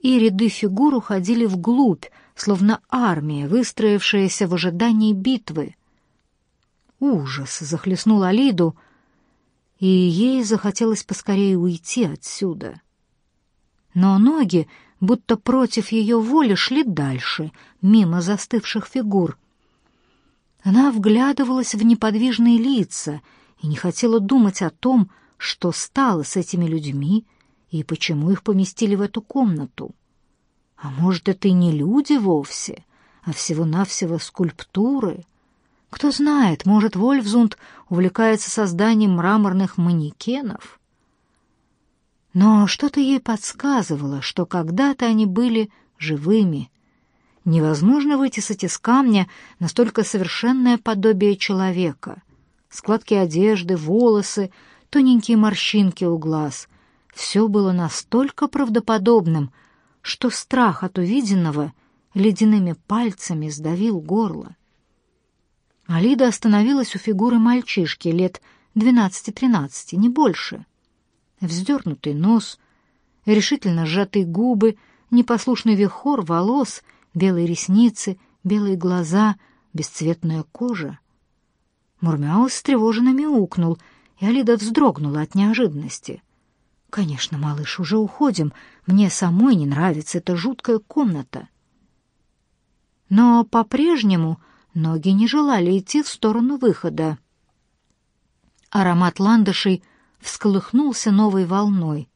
и ряды фигур уходили вглубь, словно армия, выстроившаяся в ожидании битвы. Ужас захлестнул Алиду, и ей захотелось поскорее уйти отсюда. Но ноги, будто против ее воли, шли дальше, мимо застывших фигур. Она вглядывалась в неподвижные лица и не хотела думать о том, что стало с этими людьми и почему их поместили в эту комнату. А может, это и не люди вовсе, а всего-навсего скульптуры? Кто знает, может, Вольфзунд увлекается созданием мраморных манекенов? Но что-то ей подсказывало, что когда-то они были живыми. Невозможно вытесать из камня настолько совершенное подобие человека. Складки одежды, волосы, тоненькие морщинки у глаз — все было настолько правдоподобным, что страх от увиденного ледяными пальцами сдавил горло. Алида остановилась у фигуры мальчишки лет двенадцати-тринадцати, не больше. Вздернутый нос, решительно сжатые губы, непослушный вихор волос, белые ресницы, белые глаза, бесцветная кожа. Мурмяус встревоженно мяукнул, и Алида вздрогнула от неожиданности — «Конечно, малыш, уже уходим. Мне самой не нравится эта жуткая комната». Но по-прежнему ноги не желали идти в сторону выхода. Аромат ландышей всколыхнулся новой волной.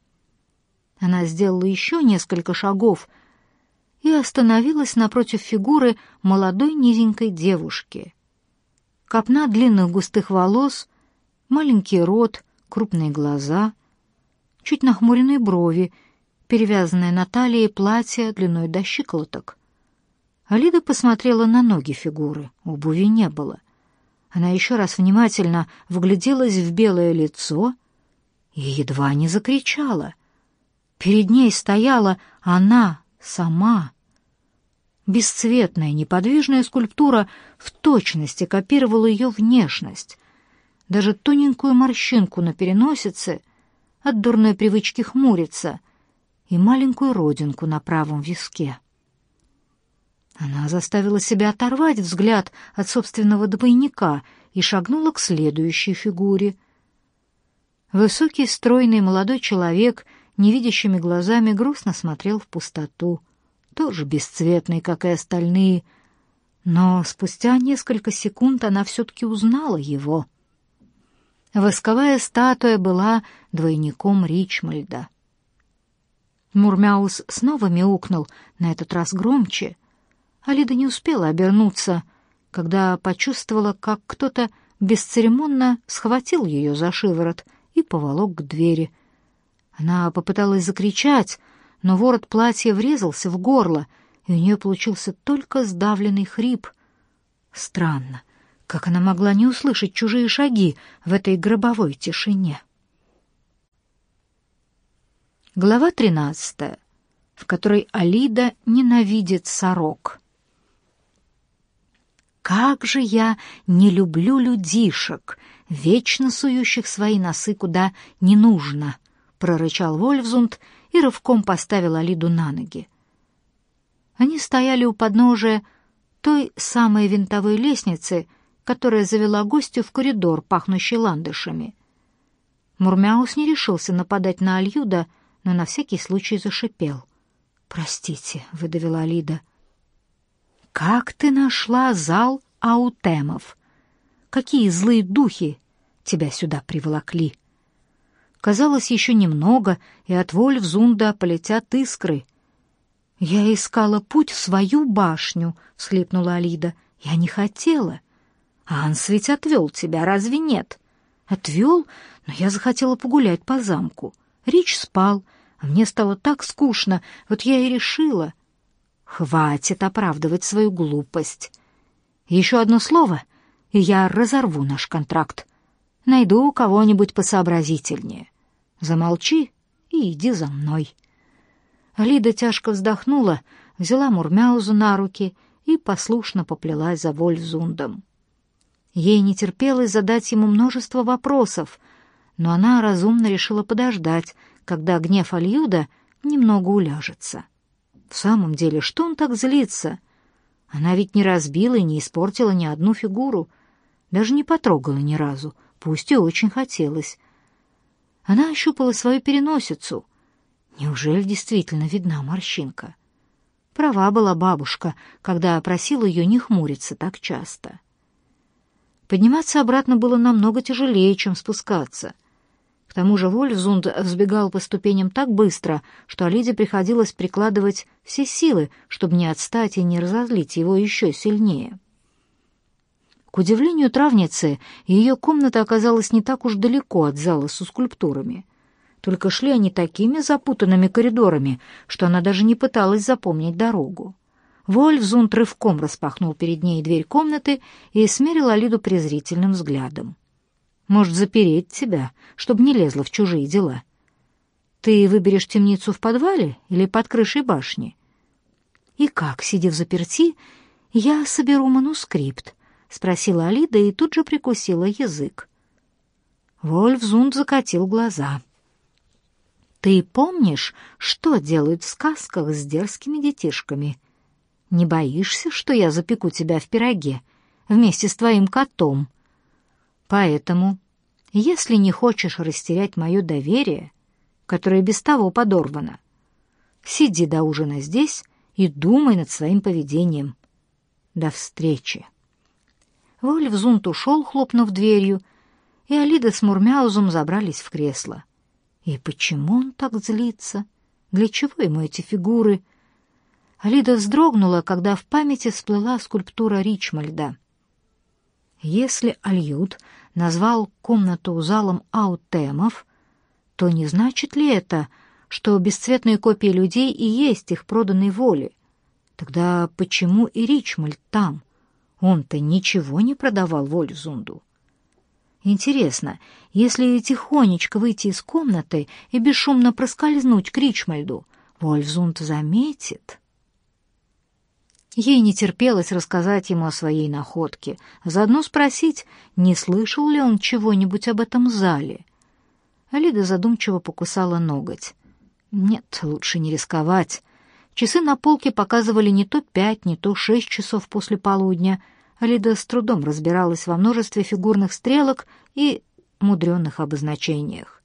Она сделала еще несколько шагов и остановилась напротив фигуры молодой низенькой девушки. Копна длинных густых волос, маленький рот, крупные глаза — чуть нахмуренные брови, перевязанное на талии платье длиной до щиколоток. Алида посмотрела на ноги фигуры, обуви не было. Она еще раз внимательно вгляделась в белое лицо и едва не закричала. Перед ней стояла она сама. Бесцветная, неподвижная скульптура в точности копировала ее внешность. Даже тоненькую морщинку на переносице — от дурной привычки хмуриться и маленькую родинку на правом виске. Она заставила себя оторвать взгляд от собственного двойника и шагнула к следующей фигуре. Высокий, стройный молодой человек невидящими глазами грустно смотрел в пустоту, тоже бесцветный, как и остальные, но спустя несколько секунд она все-таки узнала его — Восковая статуя была двойником Ричмальда. Мурмяус снова мяукнул, на этот раз громче. Алида не успела обернуться, когда почувствовала, как кто-то бесцеремонно схватил ее за шиворот и поволок к двери. Она попыталась закричать, но ворот платья врезался в горло, и у нее получился только сдавленный хрип. Странно. Как она могла не услышать чужие шаги в этой гробовой тишине? Глава тринадцатая, в которой Алида ненавидит сорок. «Как же я не люблю людишек, вечно сующих свои носы куда не нужно!» — прорычал Вольфзунд и рывком поставил Алиду на ноги. Они стояли у подножия той самой винтовой лестницы, которая завела гостю в коридор, пахнущий ландышами. Мурмяус не решился нападать на Альюда, но на всякий случай зашипел. «Простите», — выдавила Алида. «Как ты нашла зал аутемов? Какие злые духи тебя сюда приволокли?» Казалось, еще немного, и от Вольфзунда полетят искры. «Я искала путь в свою башню», — всхлипнула Алида. «Я не хотела. Анс ведь отвел тебя, разве нет? Отвел, но я захотела погулять по замку. Рич спал, а мне стало так скучно, вот я и решила. Хватит оправдывать свою глупость. Еще одно слово, и я разорву наш контракт. Найду кого-нибудь посообразительнее. Замолчи и иди за мной. Лида тяжко вздохнула, взяла Мурмяузу на руки и послушно поплелась за Вольфзундом. Ей не терпелось задать ему множество вопросов, но она разумно решила подождать, когда гнев Альюда немного уляжется. В самом деле, что он так злится? Она ведь не разбила и не испортила ни одну фигуру, даже не потрогала ни разу, пусть и очень хотелось. Она ощупала свою переносицу. Неужели действительно видна морщинка? Права была бабушка, когда просила ее не хмуриться так часто. Подниматься обратно было намного тяжелее, чем спускаться — к тому же Вольфзунд взбегал по ступеням так быстро, что Алиде приходилось прикладывать все силы, чтобы не отстать и не разозлить его еще сильнее. К удивлению травницы, ее комната оказалась не так уж далеко от зала со скульптурами. Только шли они такими запутанными коридорами, что она даже не пыталась запомнить дорогу. Вольфзунд рывком распахнул перед ней дверь комнаты и смерил Алиду презрительным взглядом. Может, запереть тебя, чтобы не лезла в чужие дела. Ты выберешь темницу в подвале или под крышей башни? И как, сидя в заперти, я соберу манускрипт? — спросила Алида и тут же прикусила язык. Вольфзунд закатил глаза. «Ты помнишь, что делают в сказках с дерзкими детишками? Не боишься, что я запеку тебя в пироге вместе с твоим котом?» Поэтому, если не хочешь растерять мое доверие, которое без того подорвано, сиди до ужина здесь и думай над своим поведением. До встречи. Вольфзунт ушел, хлопнув дверью, и Алида с Мурмяузом забрались в кресло. И почему он так злится? Для чего ему эти фигуры? Алида вздрогнула, когда в памяти всплыла скульптура Ричмальда. Если Альют назвал комнату залом аутемов, то не значит ли это, что бесцветные копии людей и есть их проданной воли? Тогда почему и Ричмальд там? Он-то ничего не продавал Вольфзунду. Интересно, если тихонечко выйти из комнаты и бесшумно проскользнуть к Ричмальду, Вольфзунд заметит... Ей не терпелось рассказать ему о своей находке, заодно спросить, не слышал ли он чего-нибудь об этом зале. Алида задумчиво покусала ноготь. Нет, лучше не рисковать. Часы на полке показывали не то пять, не то шесть часов после полудня. Алида с трудом разбиралась во множестве фигурных стрелок и мудреных обозначениях.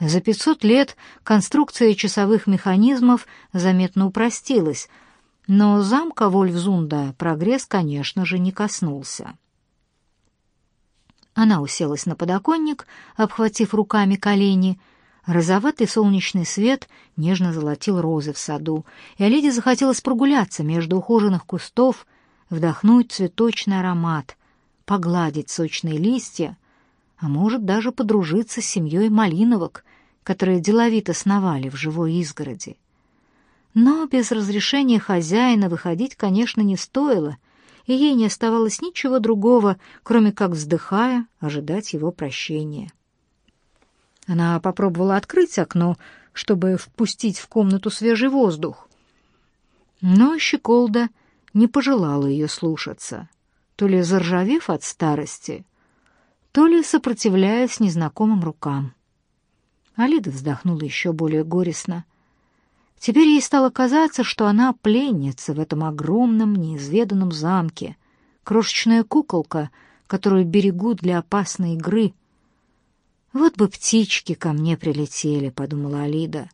За пятьсот лет конструкция часовых механизмов заметно упростилась — но замка Вольфзунда прогресс, конечно же, не коснулся. Она уселась на подоконник, обхватив руками колени. Розоватый солнечный свет нежно золотил розы в саду, и Оледе захотелось прогуляться между ухоженных кустов, вдохнуть цветочный аромат, погладить сочные листья, а может даже подружиться с семьей малиновок, которые деловито сновали в живой изгороди. Но без разрешения хозяина выходить, конечно, не стоило, и ей не оставалось ничего другого, кроме как, вздыхая, ожидать его прощения. Она попробовала открыть окно, чтобы впустить в комнату свежий воздух. Но Щеколда не пожелала ее слушаться, то ли заржавев от старости, то ли сопротивляясь незнакомым рукам. Алида вздохнула еще более горестно. Теперь ей стало казаться, что она пленница в этом огромном неизведанном замке, крошечная куколка, которую берегут для опасной игры. «Вот бы птички ко мне прилетели», — подумала Алида.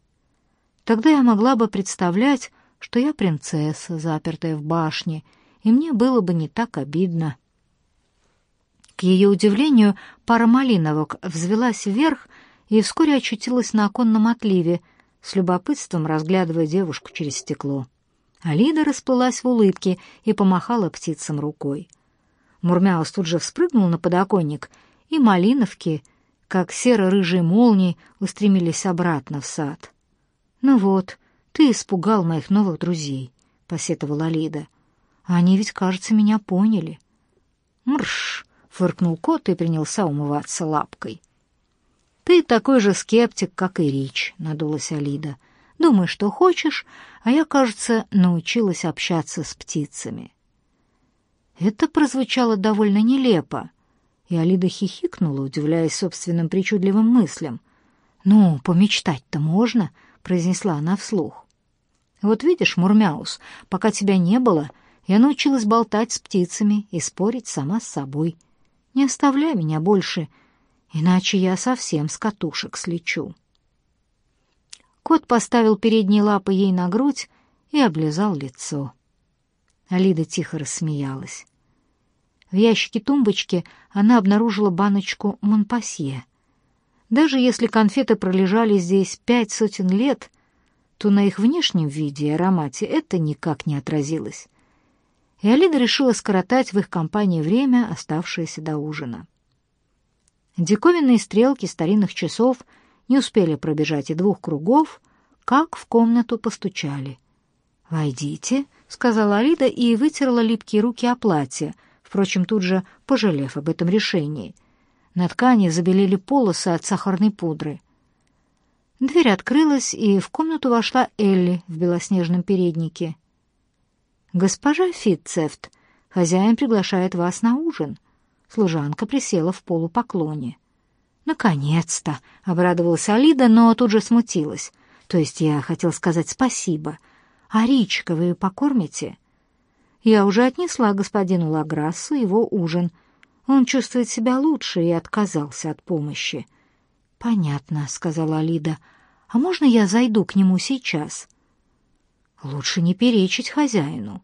«Тогда я могла бы представлять, что я принцесса, запертая в башне, и мне было бы не так обидно». К ее удивлению, пара малиновок взвелась вверх и вскоре очутилась на оконном отливе — с любопытством разглядывая девушку через стекло. Алида расплылась в улыбке и помахала птицам рукой. Мурмяус тут же вспрыгнул на подоконник, и малиновки, как серо-рыжие молнии, устремились обратно в сад. «Ну вот, ты испугал моих новых друзей», — посетовала Алида. «Они ведь, кажется, меня поняли». «Мрш!» — фыркнул кот и принялся умываться лапкой. «Ты такой же скептик, как и Рич», — надулась Алида. «Думай, что хочешь, а я, кажется, научилась общаться с птицами». Это прозвучало довольно нелепо, и Алида хихикнула, удивляясь собственным причудливым мыслям. «Ну, помечтать-то можно», — произнесла она вслух. Вот видишь, Мурмяус, пока тебя не было, я научилась болтать с птицами и спорить сама с собой. Не оставляй меня больше, иначе я совсем с катушек слечу. Кот поставил передние лапы ей на грудь и облизал лицо. Алида тихо рассмеялась. В ящике тумбочки она обнаружила баночку Монпасье. Даже если конфеты пролежали здесь пять сотен лет, то на их внешнем виде и аромате это никак не отразилось. И Алида решила скоротать в их компании время, оставшееся до ужина. Диковинные стрелки старинных часов не успели пробежать и двух кругов, как в комнату постучали. «Войдите», — сказала Алида и вытерла липкие руки о платье, впрочем, тут же пожалев об этом решении. На ткани забелели полосы от сахарной пудры. Дверь открылась, и в комнату вошла Элли в белоснежном переднике. «Госпожа Фитцефт, хозяин приглашает вас на ужин». Служанка присела в полупоклоне. «Наконец-то!» — обрадовалась Алида, но тут же смутилась. «То есть я хотел сказать спасибо. А Ричка вы покормите?» Я уже отнесла господину Лаграссу его ужин. Он чувствует себя лучше и отказался от помощи. «Понятно», — сказала Алида. «А можно я зайду к нему сейчас?» «Лучше не перечить хозяину».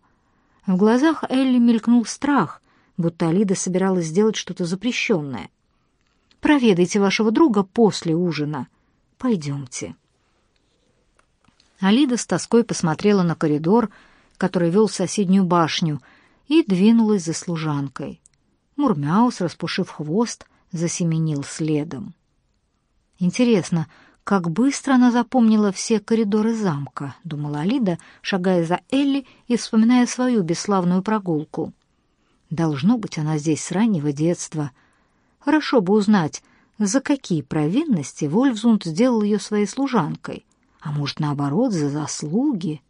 В глазах Элли мелькнул страх, будто Алида собиралась сделать что-то запрещенное. «Проведайте вашего друга после ужина. Пойдемте». Алида с тоской посмотрела на коридор, который вел в соседнюю башню, и двинулась за служанкой. Мурмяус, распушив хвост, засеменил следом. Интересно, как быстро она запомнила все коридоры замка, думала Алида, шагая за Элли и вспоминая свою бесславную прогулку. Должно быть, она здесь с раннего детства. Хорошо бы узнать, за какие провинности Вольфзунд сделал ее своей служанкой, а может, наоборот, за заслуги.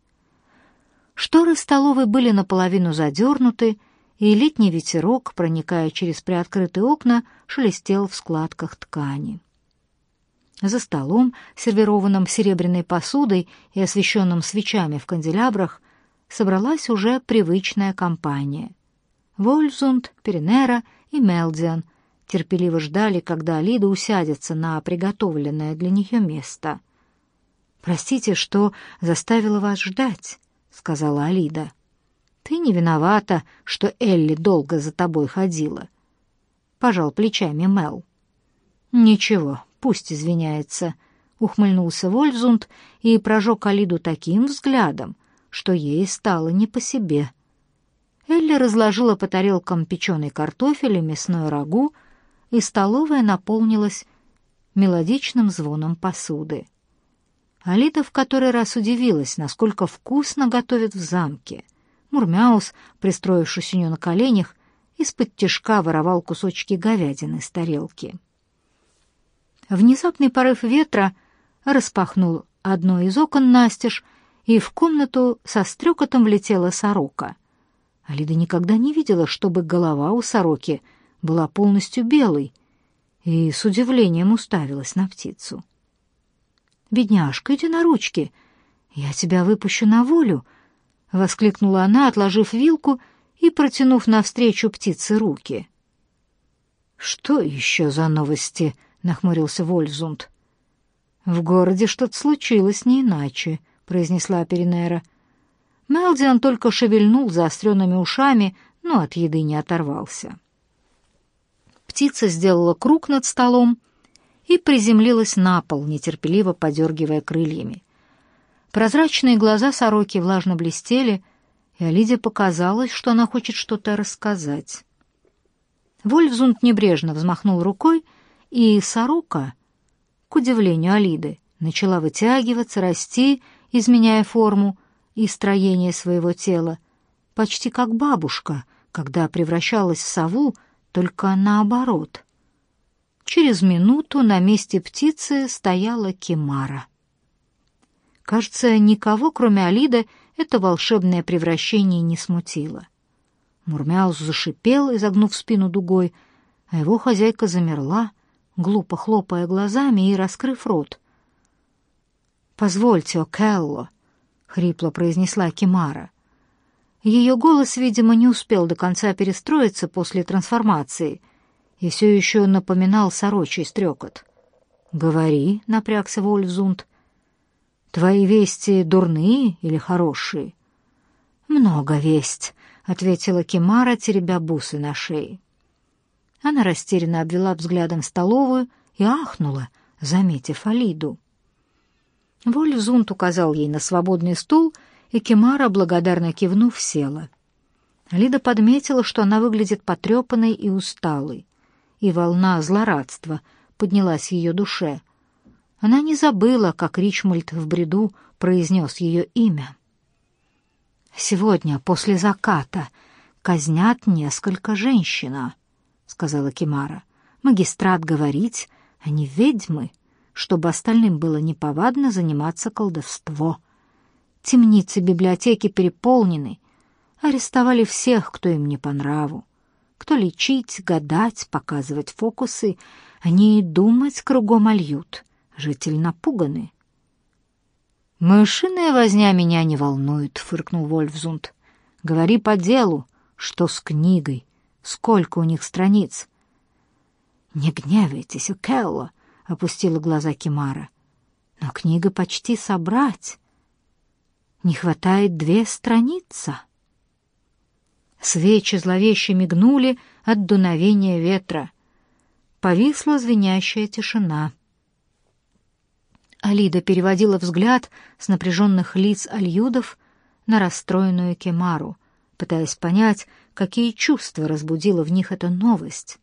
Шторы столовой были наполовину задернуты, и летний ветерок, проникая через приоткрытые окна, шелестел в складках ткани. За столом, сервированным серебряной посудой и освещенным свечами в канделябрах, собралась уже привычная компания. Вольфзунд, Перенера и Мелдиан терпеливо ждали, когда Лида усядется на приготовленное для нее место. «Простите, что заставила вас ждать», — сказала Алида. «Ты не виновата, что Элли долго за тобой ходила», — пожал плечами Мел. «Ничего, пусть извиняется», — ухмыльнулся Вольфзунд и прожег Алиду таким взглядом, что ей стало не по себе. Элли разложила по тарелкам печеный картофель и мясное рагу, и столовая наполнилась мелодичным звоном посуды. Алита в который раз удивилась, насколько вкусно готовят в замке. Мурмяус, пристроившись у нее на коленях, из-под тишка воровал кусочки говядины с тарелки. Внезапный порыв ветра распахнул одно из окон настежь, и в комнату со стрекотом влетела сорока. Алида никогда не видела, чтобы голова у сороки была полностью белой, и с удивлением уставилась на птицу. «Бедняжка, иди на ручки. Я тебя выпущу на волю», — воскликнула она, отложив вилку и протянув навстречу птице руки. «Что еще за новости?» — нахмурился Вользунд. «В городе что-то случилось не иначе», — произнесла Перенера. Мелдиан только шевельнул заостренными ушами, но от еды не оторвался. Птица сделала круг над столом и приземлилась на пол, нетерпеливо подергивая крыльями. Прозрачные глаза сороки влажно блестели, и Алиде показалось, что она хочет что-то рассказать. Вольфзунд небрежно взмахнул рукой, и сорока, к удивлению Алиды, начала вытягиваться, расти, изменяя форму и строение своего тела, почти как бабушка, когда превращалась в сову, только наоборот. Через минуту на месте птицы стояла Кимара. Кажется, никого, кроме Алиды, это волшебное превращение не смутило. Мурмяус зашипел, изогнув спину дугой, а его хозяйка замерла, глупо хлопая глазами и раскрыв рот. «Позвольте, Келло, хрипло произнесла Кимара. Ее голос, видимо, не успел до конца перестроиться после трансформации и все еще напоминал сорочий стрекот. «Говори», — напрягся Вольфзунд. «Твои вести дурные или хорошие?» «Много весть», — ответила Кимара, теребя бусы на шее. Она растерянно обвела взглядом столовую и ахнула, заметив Алиду. Вольфзунд указал ей на свободный стул и Кемара, благодарно кивнув, села. Лида подметила, что она выглядит потрепанной и усталой, и волна злорадства поднялась в ее душе. Она не забыла, как Ричмольд в бреду произнес ее имя. «Сегодня, после заката, казнят несколько женщина», — сказала Кемара. «Магистрат говорить, они ведьмы, чтобы остальным было неповадно заниматься колдовством. Темницы библиотеки переполнены. Арестовали всех, кто им не по нраву. Кто лечить, гадать, показывать фокусы, они и думать кругом ольют. Жители напуганы. «Мышиная возня меня не волнует», — фыркнул Вольфзунд. «Говори по делу, что с книгой, сколько у них страниц». «Не гневайтесь, Келла», — опустила глаза Кимара. «Но книга почти собрать. Не хватает две страницы. Свечи зловеще мигнули от дуновения ветра. Повисла звенящая тишина. Алида переводила взгляд с напряженных лиц альюдов на расстроенную Кемару, пытаясь понять, какие чувства разбудила в них эта новость.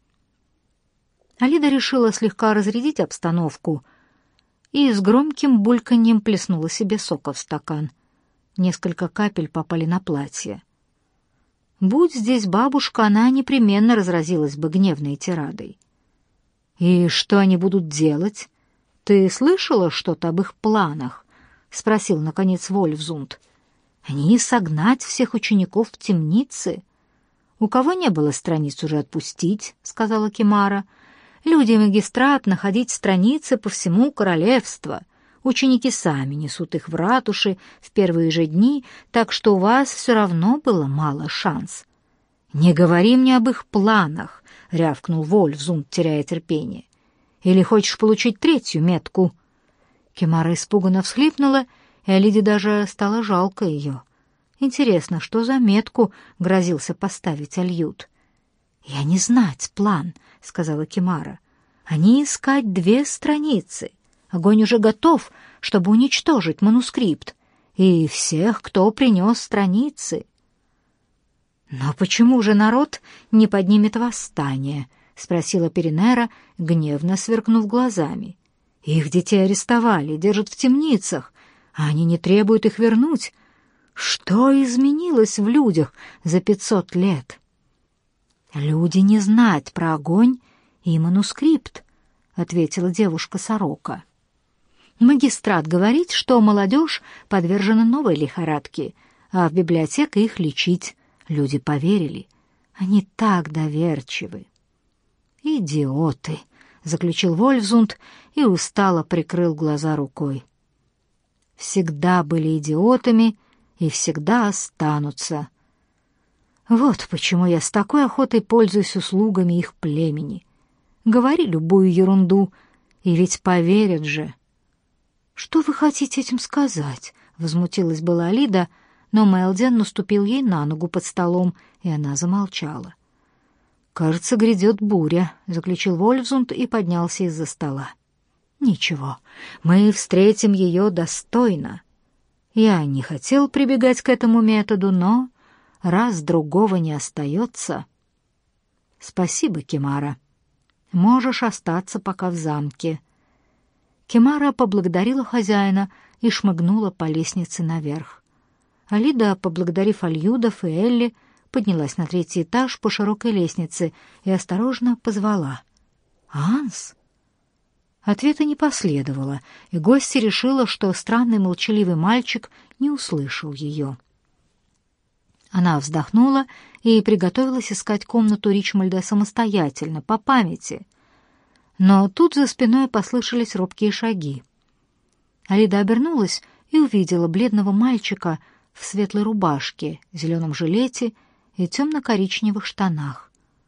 Алида решила слегка разрядить обстановку и с громким бульканьем плеснула себе сока в стакан — Несколько капель попали на платье. Будь здесь бабушка, она непременно разразилась бы гневной тирадой. «И что они будут делать? Ты слышала что-то об их планах?» — спросил, наконец, Вольфзунд. «Они согнать всех учеников в темницы?» «У кого не было страниц уже отпустить?» — сказала Кимара. «Люди магистрат находить страницы по всему королевству. Ученики сами несут их в ратуши в первые же дни, так что у вас все равно было мало шанс. «Не говори мне об их планах», — рявкнул Вольфзунд, теряя терпение. «Или хочешь получить третью метку?» Кемара испуганно всхлипнула, и Алиде даже стало жалко ее. Интересно, что за метку грозился поставить Альют? «Я не знать план», — сказала Кемара. «Они искать две страницы». Огонь уже готов, чтобы уничтожить манускрипт и всех, кто принес страницы. «Но почему же народ не поднимет восстание?» — спросила Перенера, гневно сверкнув глазами. «Их детей арестовали, держат в темницах, а они не требуют их вернуть. Что изменилось в людях за пятьсот лет?» «Люди не знать про огонь и манускрипт», — ответила девушка-сорока. Магистрат говорит, что молодежь подвержена новой лихорадке, а в библиотеке их лечить. Люди поверили. Они так доверчивы. «Идиоты!» — заключил Вольфзунд и устало прикрыл глаза рукой. «Всегда были идиотами и всегда останутся. Вот почему я с такой охотой пользуюсь услугами их племени. Говори любую ерунду, и ведь поверят же». «Что вы хотите этим сказать?» — возмутилась была Алида, но Мелден наступил ей на ногу под столом, и она замолчала. «Кажется, грядет буря», — заключил Вольфзунд и поднялся из-за стола. «Ничего, мы встретим ее достойно. Я не хотел прибегать к этому методу, но раз другого не остается...» «Спасибо, Кимара. Можешь остаться пока в замке», Кемара поблагодарила хозяина и шмыгнула по лестнице наверх. Алида, поблагодарив Альюдов и Элли, поднялась на третий этаж по широкой лестнице и осторожно позвала. «Анс?» Ответа не последовало, и гостья решила, что странный молчаливый мальчик не услышал ее. Она вздохнула и приготовилась искать комнату Ричмальда самостоятельно, по памяти — но тут за спиной послышались робкие шаги. Алида обернулась и увидела бледного мальчика в светлой рубашке, зеленом жилете и темно-коричневых штанах.